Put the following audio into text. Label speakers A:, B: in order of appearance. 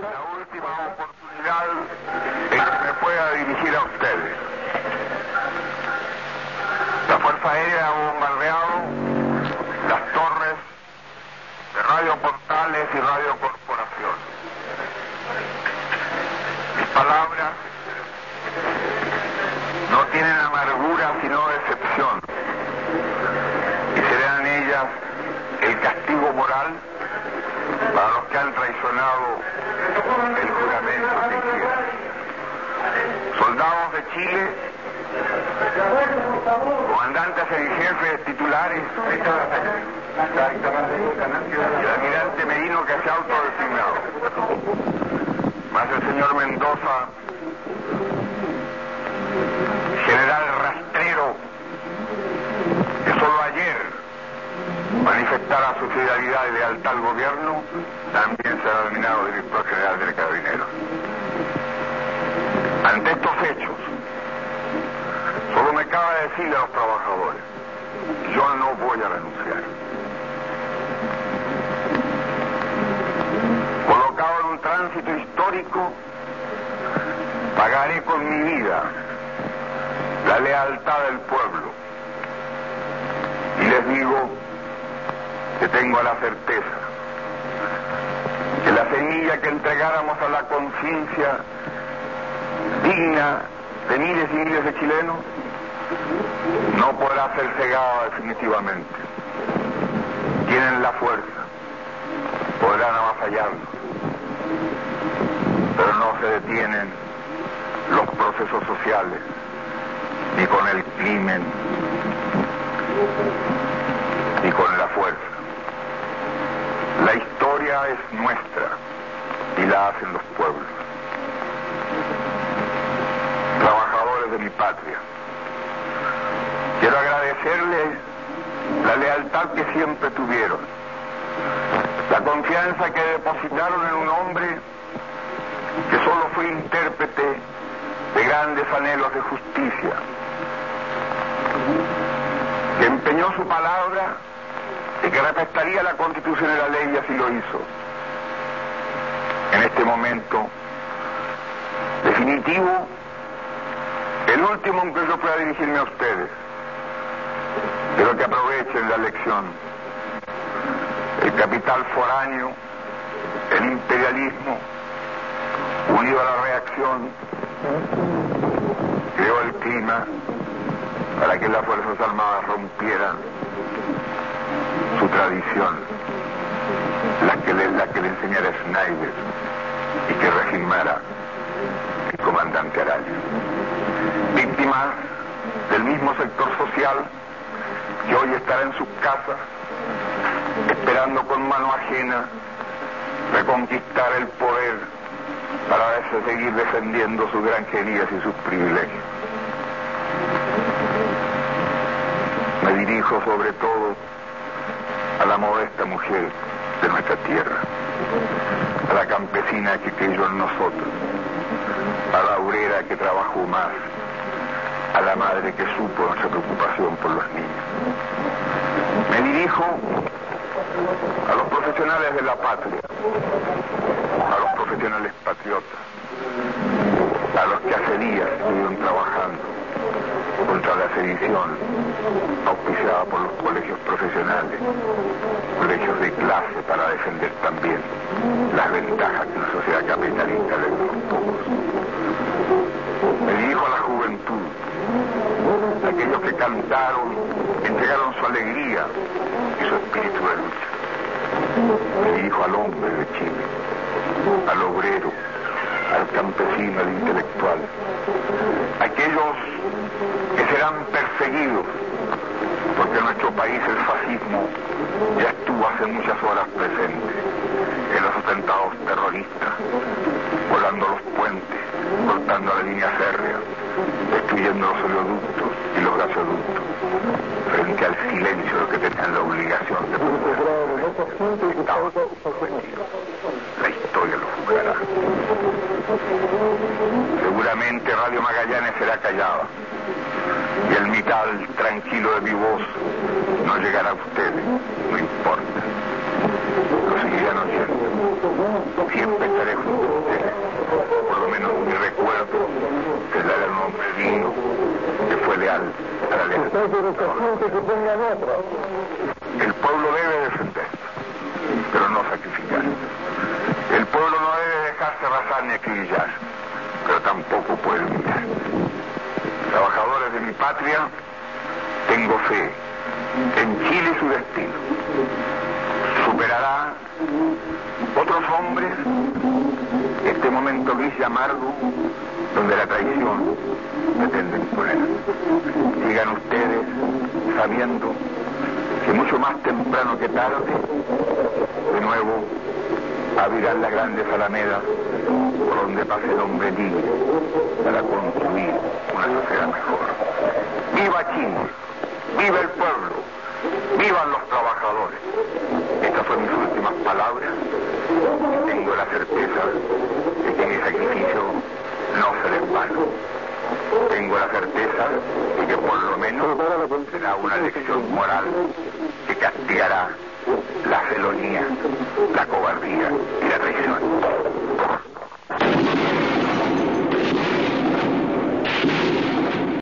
A: la última oportunidad en que me pueda dirigir a ustedes. La Fuerza Aérea ha bombardeado las torres de Radio Portales y Radio Corporación. Mis palabras no tienen amargura sino decepción y serán ellas el castigo moral para los que han traicionado el juramento hicieron. Soldados de Chile, comandantes en jefe, titulares, y el almirante Merino que se ha autodesignado. Más el señor Mendoza, general rastrero, que solo ayer manifestara su fidelidad y lealtad al gobierno, también será denominado director general del Carabinero. Ante estos hechos, solo me cabe decirle a los trabajadores, yo no voy a renunciar. Colocado en un tránsito histórico, pagaré con mi vida la lealtad del pueblo. Y les digo que tengo la certeza que la semilla que entregáramos a la conciencia digna de miles y miles de chilenos no podrá ser cegada definitivamente. Tienen la fuerza, podrán avasallarnos, pero no se detienen los procesos sociales ni con el crimen ni con la fuerza. La historia es nuestra y la hacen los pueblos. Trabajadores de mi patria, agradecerles la lealtad que siempre tuvieron, la confianza que depositaron en un hombre que solo fue intérprete de grandes anhelos de justicia, que empeñó su palabra y que respetaría la constitución y la ley y así lo hizo. En este momento definitivo, el último en que yo pueda dirigirme a ustedes, pero que aprovechen la lección. El capital foráneo, el imperialismo, unido a la reacción, creó el clima para que las Fuerzas Armadas rompieran su tradición, la que le, la que le enseñara Schneider y que regimara el comandante Araya. Víctimas del mismo sector social que hoy estará en sus casas esperando con mano ajena reconquistar el poder para seguir defendiendo sus granjerías y sus privilegios. Me dirijo sobre todo a la modesta mujer de nuestra tierra, a la campesina que creyó en nosotros, a la obrera que trabajó más, a la madre que supo nuestra preocupación por los niños. Me dirijo a los profesionales de la patria, a los profesionales patriotas, a los que hace días estuvieron trabajando contra la sedición auspiciada por los colegios profesionales, colegios de clase para defender también las ventajas que una sociedad capitalista le alegría y su espíritu de lucha. Dirijo al hombre de Chile, al obrero, al campesino, al intelectual, aquellos que serán perseguidos, porque en nuestro país el fascismo ya estuvo hace muchas horas presente en los atentados terroristas, volando los puentes, cortando la línea férrea, destruyendo los oleoductos y los gasoductos, que al silencio los que tenían la obligación de poner. La historia lo juzgará. Seguramente Radio Magallanes será callada. Y el mital tranquilo de mi voz no llegará a ustedes. No importa. Lo seguirán oyendo. Siempre estaré junto a ustedes. Por lo menos mi recuerdo será el hombre digno que fue leal. El pueblo debe defender, pero no sacrificar. El pueblo no debe dejarse arrasar ni acribillar, pero tampoco puede humillar. Trabajadores de mi patria, tengo fe en Chile su destino. Superará otros hombres este momento gris y amargo donde la traición pretende imponer. Sigan ustedes sabiendo que mucho más temprano que tarde, de nuevo abrirán las grandes alamedas por donde pase el hombre libre para construir una sociedad mejor. ¡Viva Chile! ¡Viva el pueblo! ¡Vivan los trabajadores! Estas fueron mis últimas palabras y tengo la certeza de que mi sacrificio no será en vano. Tengo la certeza de que por lo menos será una lección moral que castigará la felonía, la cobardía